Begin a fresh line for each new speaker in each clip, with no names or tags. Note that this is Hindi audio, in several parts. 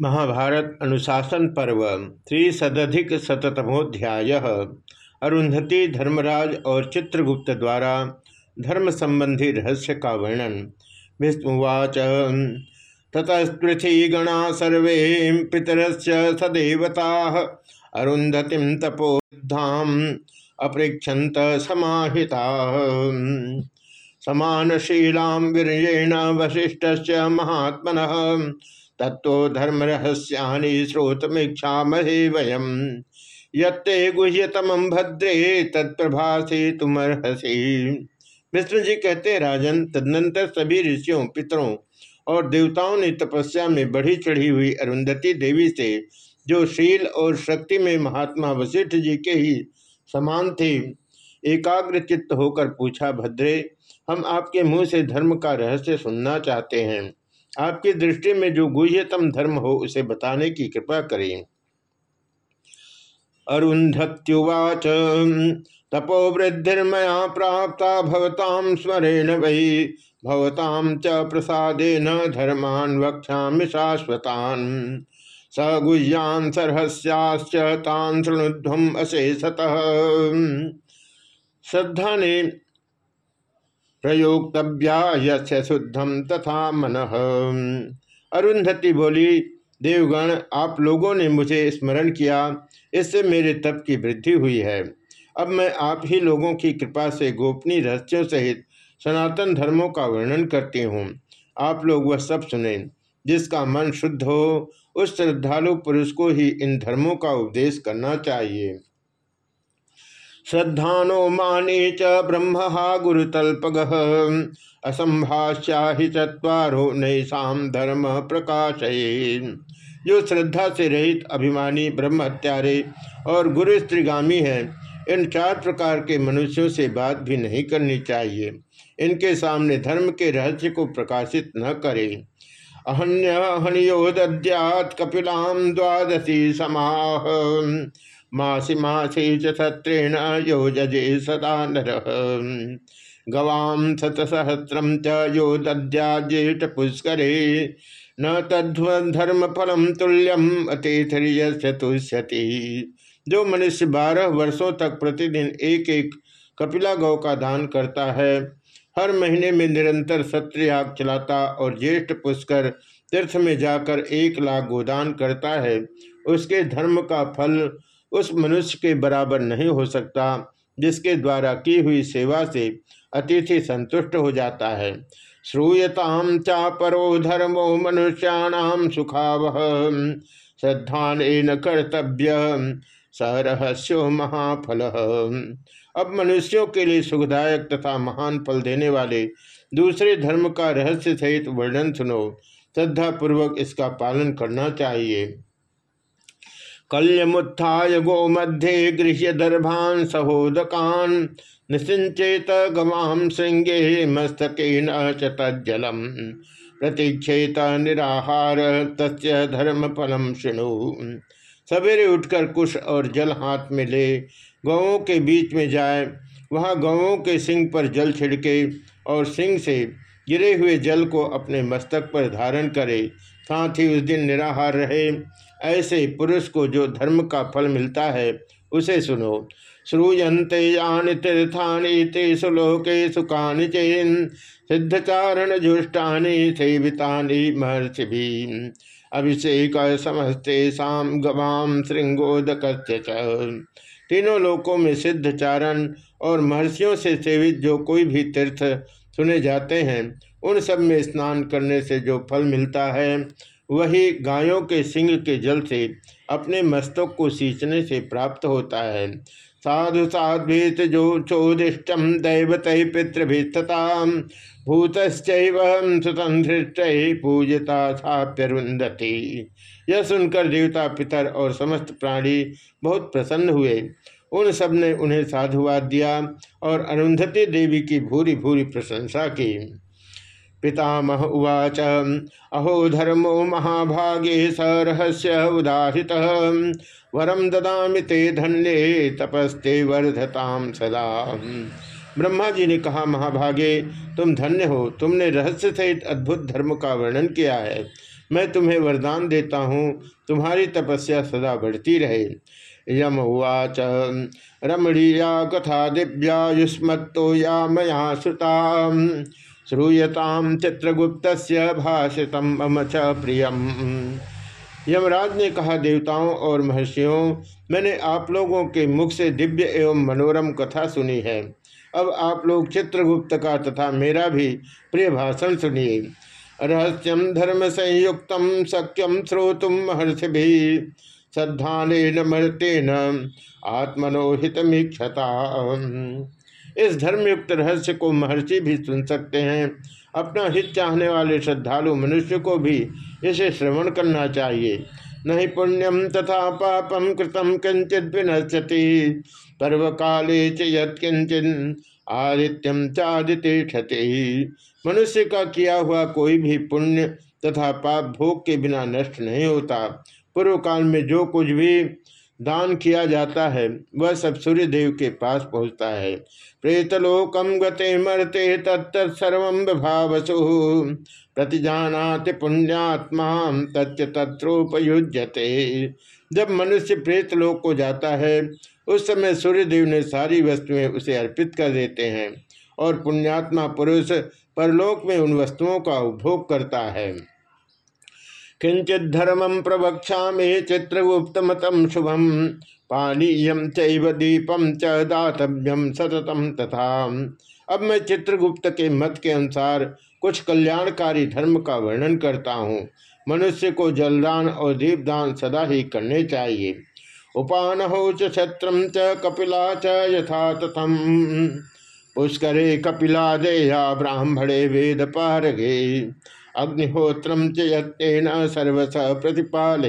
महाभारत अनुशासन पर्व त्रिशदिक शतमोध्याय अरुंधति धर्मराज और चित्रगुप्त द्वारा धर्म संबंधी रहस्य का वर्णन। विष्णुवाच ततस्पृथी गणा सर्वे पितरस्य सदेवता अरुंधतिम तपोधाम अपृक्षत समाहिता। समानशीला वीरेण वशिष्ठ महात्मन तत्व धर्म रहस्यानि श्रोतमीक्षा महे वयम। यत्ते गुह्यतम भद्रे तत्प्रभासे तुमर्हसी। विष्णु जी कहते, राजन, तदनंतर सभी ऋषियों, पितरों और देवताओं ने तपस्या में बढ़ी चढ़ी हुई अरुंधति देवी से, जो शील और शक्ति में महात्मा वशिष्ठ जी के ही समान थे एकाग्र चित्त होकर पूछा, भद्रे, हम आपके मुँह से धर्म का रहस्य सुनना चाहते हैं। आपकी दृष्टि में जो गुह्यतम धर्म हो, उसे बताने की कृपा करें। अरुंधत्युवाच तपोवृद्धिर्मया प्राप्त भवताम स्मरेण वही भवताम च प्रसादेन धर्मान वक्षा शाश्वतान। स गुह्यान सरहस्याश्च तान शृणुध्वम अशेषतः। श्रद्धा ने प्रयोक्तव्या शुद्धम तथा मन। अरुंधति बोली, देवगण, आप लोगों ने मुझे स्मरण किया, इससे मेरे तप की वृद्धि हुई है। अब मैं आप ही लोगों की कृपा से गोपनीय रहस्यों सहित सनातन धर्मों का वर्णन करती हूँ। आप लोग वह सब सुने, जिसका मन शुद्ध हो, उस श्रद्धालु पुरुष को ही इन धर्मों का उपदेश करना चाहिए। श्रद्धानो माने च ब्रह्म गुरुतल्पग। असंभाष्या ही चतरो नैसाम धर्म प्रकाश जो श्रद्धा से रहित अभिमानी ब्रह्म हत्यारे और गुरु स्त्रीगामी है। इन चार प्रकार के मनुष्यों से बात भी नहीं करनी चाहिए। इनके सामने धर्म के रहस्य को प्रकाशित न करें। अहन्य हनियोद्यात कपिलाम द्वादशी समाह मासी मासी चत्रेण योजजे सदा नर। गवाम शतसहस्रम च यो दद्याजेट पुष्करे। न तद्धर्म फलम तुल्यम अतिथि जो मनुष्य बारह वर्षों तक प्रतिदिन एक एक कपिला गौ का दान करता है, हर महीने में निरंतर सत्रयाग चलाता और ज्येष्ठ पुष्कर तीर्थ में जाकर एक लाख गोदान करता है, उसके धर्म का फल उस मनुष्य के बराबर नहीं हो सकता, जिसके द्वारा की हुई सेवा से अतिथि संतुष्ट हो जाता है। श्रूयताम चा परो धर्मो मनुष्याणाम सुखावह श्रद्धान कर्तव्य सरहस्यो महाफल। अब मनुष्यों के लिए सुखदायक तथा महान फल देने वाले दूसरे धर्म का रहस्य सहित वर्णन सुनो। श्रद्धापूर्वक इसका पालन करना चाहिए। कल्यमुत्थाय मध्ये गृह्य दर्भान सहोदकान निसिंचेत गवाम श्रृंगे मस्तके न चतजलम प्रतीक्षेत निराहार तस्य धर्म फलम शुणु। सवेरे उठकर कुश और जल हाथ में ले, गवों के बीच में जाए। वहाँ गवों के सिंह पर जल छिड़के और सिंह से गिरे हुए जल को अपने मस्तक पर धारण करे। साथ ही उस दिन निराहार रहे। ऐसे पुरुष को जो धर्म का फल मिलता है, उसे सुनो। श्रूयंते यान तीर्थानि तेषु चेन, सिद्धचारण जुष्टानि सेवितानि महर्षि भी अभिषेक समस्ते शाम गवाम श्रृंगोदक तीनों लोकों में सिद्धचारण और महर्षियों से सेवित जो कोई भी तीर्थ सुने जाते हैं उन सब में स्नान करने से जो फल मिलता है, वही गायों के सिंह के जल से अपने मस्तक को सींचने से प्राप्त होता है। साधु साध्वीत जो चोदिष्टम दैवत पितृभिस्तता भूतश्चुतंधृष्ट पूजता साप्यरुंधति यह सुनकर देवता, पितर और समस्त प्राणी बहुत प्रसन्न हुए। उन सबने उन्हें साधुवाद दिया और अरुंधति देवी की भूरी भूरी प्रशंसा की। पितामह उवाच, अहो धर्मो महाभागे स रहस्य वरम ददामि ते धन्य, तपस्ते वर्धताम सदा। ब्रह्मा जी ने कहा, महाभागे, तुम धन्य हो। तुमने रहस्य सहित अद्भुत धर्म का वर्णन किया है। मैं तुम्हें वरदान देता हूँ। तुम्हारी तपस्या सदा बढ़ती रहे। यम उवाच, रमणीया कथा दिव्या युष्मत्तो या मया श्रुता श्रूयताम चित्रगुप्त भाषितम मम च प्रियम। यमराज ने कहा, देवताओं और महर्षियों, मैंने आप लोगों के मुख से दिव्य एवं मनोरम कथा सुनी है। अब आप लोग चित्रगुप्त का तथा मेरा भी प्रिय भाषण सुनिए। रहस्यम धर्म संयुक्त सक्यम श्रोतुम महर्षि भी श्रद्धान मृतेन आत्मनोहितमीक्षता इस धर्मयुक्त रहस्य को महर्षि भी सुन सकते हैं। अपना हित चाहने वाले श्रद्धालु मनुष्य को भी इसे श्रवण करना चाहिए। नहीं पुण्यम तथा पापम कृतम किंचित विनश्यति। पर्व काले चिंचन आदित्यम चादित्य क्षति मनुष्य का किया हुआ कोई भी पुण्य तथा पाप भोग के बिना नष्ट नहीं होता। पूर्व काल में जो कुछ भी दान किया जाता है, वह सब सूर्य देव के पास पहुँचता है। प्रेतलोकम गते मरते तत्तर्व भावसु प्रतिजानाति पुण्यात्मा तथ्य तत्रोपयुजते जब मनुष्य प्रेतलोक को जाता है, उस समय सूर्य देव ने सारी वस्तुएँ उसे अर्पित कर देते हैं और पुण्यात्मा पुरुष परलोक में उन वस्तुओं का उपभोग करता है। किंचित धर्मम प्रवक्षा चित्रगुप्त मतम शुभम पानीय चैव दीपम च दातव्यम सततम तथा। अब मैं चित्रगुप्त के मत के अनुसार कुछ कल्याणकारी धर्म का वर्णन करता हूँ। मनुष्य को जलदान और दीपदान सदा ही करने चाहिए। उपान हो छत्रम च कपिला च यथा तथम पुष्करे कपिला देया ब्राह्मणे वेद पारगे। अग्निहोत्रम चेन सर्वस प्रतिपाल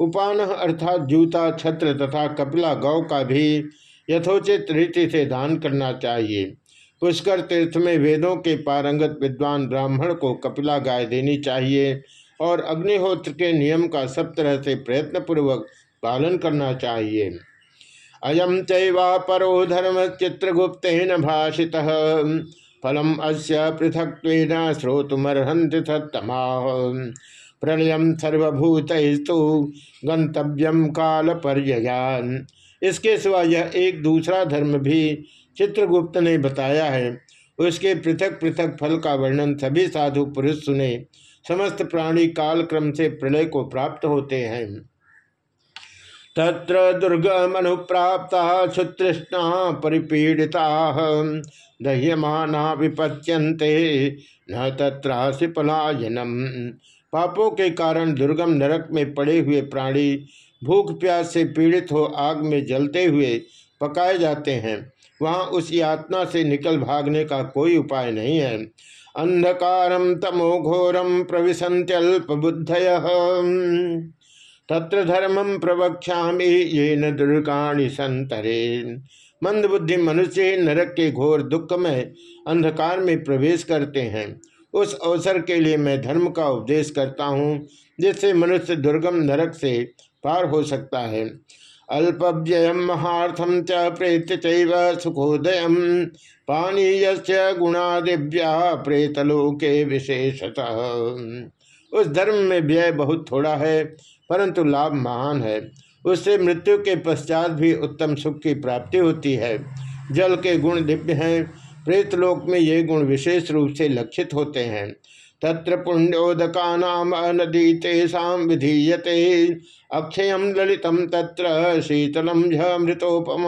उपान अर्थात जूता, छत्र तथा कपिला, गौ का भी यथोचित रीति से दान करना चाहिए। पुष्कर तीर्थ में वेदों के पारंगत विद्वान ब्राह्मण को कपिला गाय देनी चाहिए और अग्निहोत्र के नियम का सब तरह से प्रयत्न पूर्वक पालन करना चाहिए। अयम चैवा परो धर्म चित्रगुप्त भाषित। फलम अस्य पृथक श्रोतुमर्हंति सत्तमा। प्रलय सर्वभूतस्तु गंतव्यम काल पर्यान इसके सिवा यह एक दूसरा धर्म भी चित्रगुप्त ने बताया है। उसके पृथक पृथक फल का वर्णन सभी साधु पुरुष सुने। समस्त प्राणी काल क्रम से प्रलय को प्राप्त होते हैं। तत्र दुर्गमनुप्राप्ता सुतृष्णा परिपीड़िता। दह्यमाना विपच्यन्ते, न तत्रासि पलायनम। पापों के कारण दुर्गम नरक में पड़े हुए प्राणी भूख प्यास से पीड़ित हो आग में जलते हुए पकाए जाते हैं। वहाँ उस यातना से निकल भागने का कोई उपाय नहीं है। अंधकारम तमो घोरम प्रविशंत्यल्प बुद्धय तत्र धर्मम प्रवक्षा ये न दुर्गाणी संतरे मंदबुद्धि मनुष्य नरक के घोर दुख में अंधकार में प्रवेश करते हैं। उस अवसर के लिए मैं धर्म का उपदेश करता हूँ, जिससे मनुष्य दुर्गम नरक से पार हो सकता है। अल्पव्यय महार्थम च प्रेत सुखोदय पानीय गुणादिव्या प्रेतलोके विशेषतः। उस धर्म में व्यय बहुत थोड़ा है परंतु लाभ महान है। उससे मृत्यु के पश्चात भी उत्तम सुख की प्राप्ति होती है। जल के गुण दिव्य हैं। प्रेतलोक में ये गुण विशेष रूप से लक्षित होते हैं। तत्र पुण्योदका नाम नदी तेषा विधीयते। अक्षयम ललितम तत्र शीतलम झमृतोपम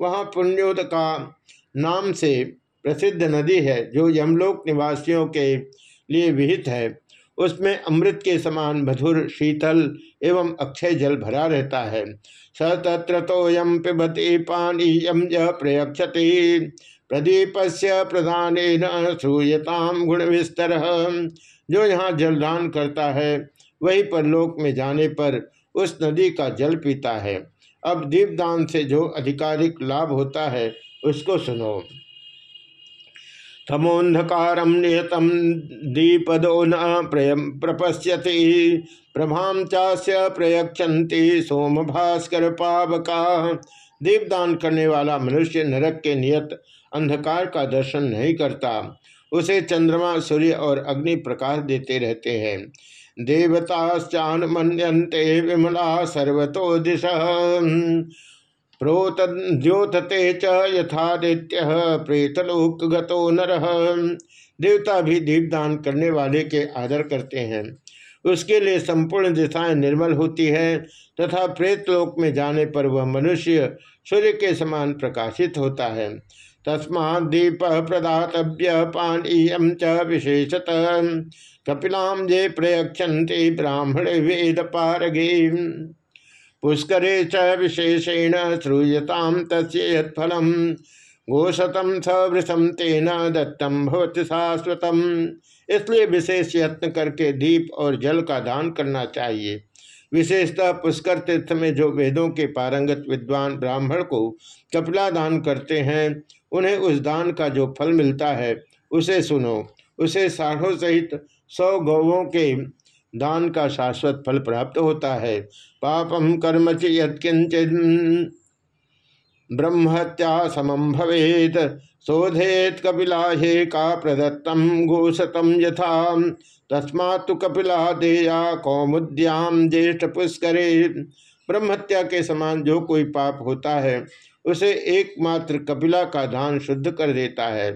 वहाँ पुण्योदका नाम से प्रसिद्ध नदी है, जो यमलोक निवासियों के लिए विहित है। उसमें अमृत के समान मधुर, शीतल एवं अक्षय जल भरा रहता है। स तत्र तोयम पिबती पानीयम प्रयक्षति प्रदीप से प्रधान श्रूयताम गुण विस्तर जो यहाँ जलदान करता है, वही परलोक में जाने पर उस नदी का जल पीता है। अब दीपदान से जो अधिकारिक लाभ होता है, उसको सुनो। तमोन्धकारम नियतम दीपदो न प्रपश्यति। प्रभाम चास्य प्रयक्षति सोम भास्कर पावका। दीपदान करने वाला मनुष्य नरक के नियत अंधकार का दर्शन नहीं करता। उसे चंद्रमा, सूर्य और अग्नि प्रकाश देते रहते हैं। देवताश्चान मनते विमला सर्वतो दिश। प्रोतद्योतते च यथादित्य प्रेतलोक गतो नर। देवता भी दीपदान करने वाले के आदर करते हैं। उसके लिए संपूर्ण दिशाएँ निर्मल होती है तथा प्रेतलोक में जाने पर वह मनुष्य सूर्य के समान प्रकाशित होता है। तस्मा दीप प्रदातव्य पानीयम च विशेषत। कपिलाम जे प्रयक्षति ब्राह्मण वेद पारगे पुष्करे च विशेषेण श्रूयताम तस्फलम गोशतम सवृषम तेन दत्तम भवति शाश्वतम। इसलिए विशेष यत्न करके दीप और जल का दान करना चाहिए। विशेषतः पुष्कर तीर्थ में जो वेदों के पारंगत विद्वान ब्राह्मण को कपिला दान करते हैं, उन्हें उस दान का जो फल मिलता है, उसे सुनो। उसे साढ़ों सहित सौ गौवों के दान का शाश्वत फल प्राप्त होता है। पापम कर्म च यत्किंचित ब्रह्मत्या समम भवेत। शोधेत कपिला हे का प्रदत्तम घोषतम यथा। तस्मा तो कपिला देया कौमुद्याम ज्येष्ठ पुष्करे ब्रह्मत्या के समान जो कोई पाप होता है, उसे एकमात्र कपिला का दान शुद्ध कर देता है।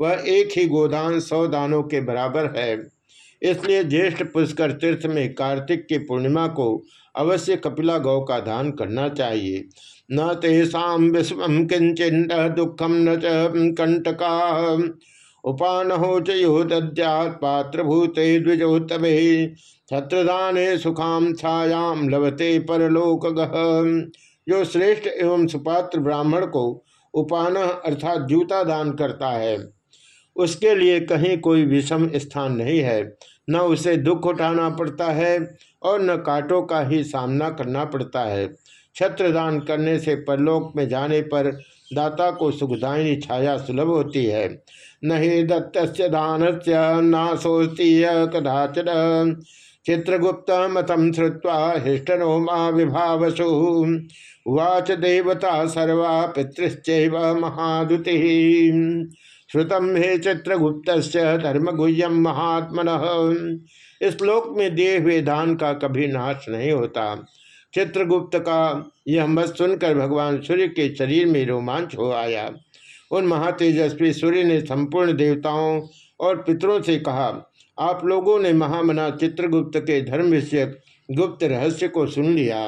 वह एक ही गोदान सौ दानों के बराबर है। इसलिए ज्येष्ठ पुष्कर तीर्थ में कार्तिक की पूर्णिमा को अवश्य कपिला गौ का दान करना चाहिए। न तेषा विश्व किंचिन दुखम न कंटका उपान हो चो दद्यात पात्रभूते द्विजोत्तमे। छत्रदाने सुखाम छायाम लभते परलोक जो श्रेष्ठ एवं सुपात्र ब्राह्मण को उपान अर्थात जूता दान करता है। उसके लिए कहीं कोई विषम स्थान नहीं है। न उसे दुख उठाना पड़ता है और न कांटों का ही सामना करना पड़ता है। छत्र दान करने से परलोक में जाने पर दाता को सुखदायिनी छाया सुलभ होती है। नहीं दत्त दान से नाशोस्ती कदाचन चित्रगुप्त मतम श्रुवा हृष्टनो माँ विभावसु। उवाच देवता सर्वा पितृश्चैव महादुति। श्रुतम हे चित्रगुप्त धर्मगुह्यम महात्मन। इस श्लोक में दिए हुए दान का कभी नाश नहीं होता। चित्रगुप्त का यह मत सुनकर भगवान सूर्य के शरीर में रोमांच हो आया। उन महातेजस्वी सूर्य ने संपूर्ण देवताओं और पितरों से कहा, आप लोगों ने महामना चित्रगुप्त के धर्म विषयक गुप्त रहस्य को सुन लिया।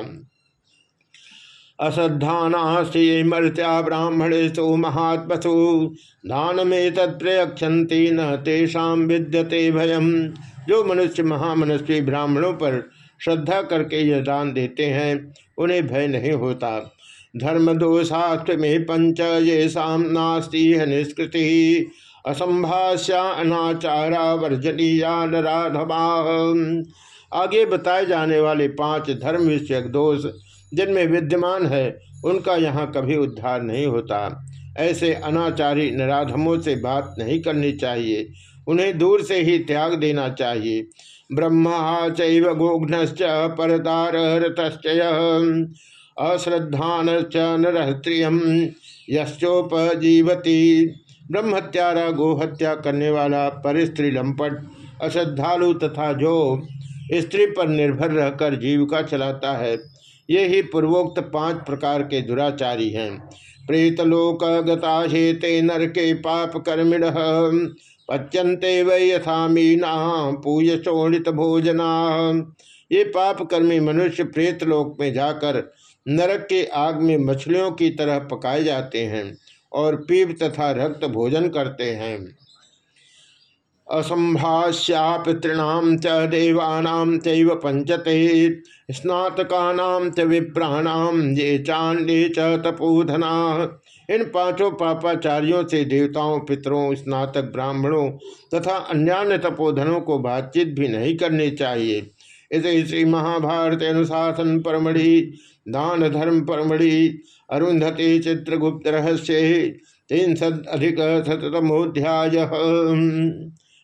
अश्रद्धानास्ते मर्त्या ब्राह्मणेशु महात्मसु। दान में तत्प्रयक्षति न तेषा विद्यते भयम। जो मनुष्य महामनस्वी ब्राह्मणों पर श्रद्धा करके यह दान देते हैं, उन्हें भय नहीं होता। धर्म दोषास्व में पंच ये साम नास्ती है निष्कृति असंभाष्या अनाचारा वर्जनीया नराधमा। आगे बताए जाने वाले पाँच धर्म विषयक दोष जिनमें विद्यमान है, उनका यहाँ कभी उद्धार नहीं होता। ऐसे अनाचारी नराधमों से बात नहीं करनी चाहिए। उन्हें दूर से ही त्याग देना चाहिए। ब्रह्मा चैव गोघ्नश्च परदार रतश्चय अश्रद्धान नरहत्रियम यश्चोपजीवती। ब्रह्मत्यारा गोहत्या करने वाला परिस्त्री लंपट, अश्रद्धालु तथा जो स्त्री पर निर्भर रहकर जीविका चलाता है ये ही पूर्वोक्त पाँच प्रकार के दुराचारी हैं। प्रेतलोक गता हेते नर के पाप कर्मिण पच्यंते वै यथा मीना पूय शोणित भोजना। ये पाप कर्मी मनुष्य प्रेतलोक में जाकर नरक के आग में मछलियों की तरह पकाए जाते हैं और पीप तथा रक्त भोजन करते हैं। असंभाष्या पितृणाम च देवानाम पंचते। स्नातकानाम च विप्राणाम ये चांडे च तपोधना। इन पाँचों पापाचार्यों से देवताओं, पितरों, स्नातक ब्राह्मणों तथा अन्यान्य तपोधनों को बातचीत भी नहीं करनी चाहिए। इसे श्री महाभारत अनुशासन परमढ़ि दान धर्म परमढ़ि, अरुंधति चित्रगुप्त रहस्य तीन सद अधिक शतमोध्याय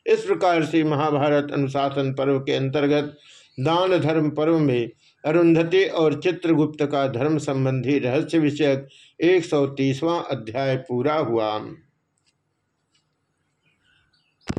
इस प्रकार से महाभारत अनुशासन पर्व के अंतर्गत दान धर्म पर्व में अरुंधति और चित्रगुप्त का धर्म संबंधी रहस्य विषयक एक अध्याय पूरा हुआ।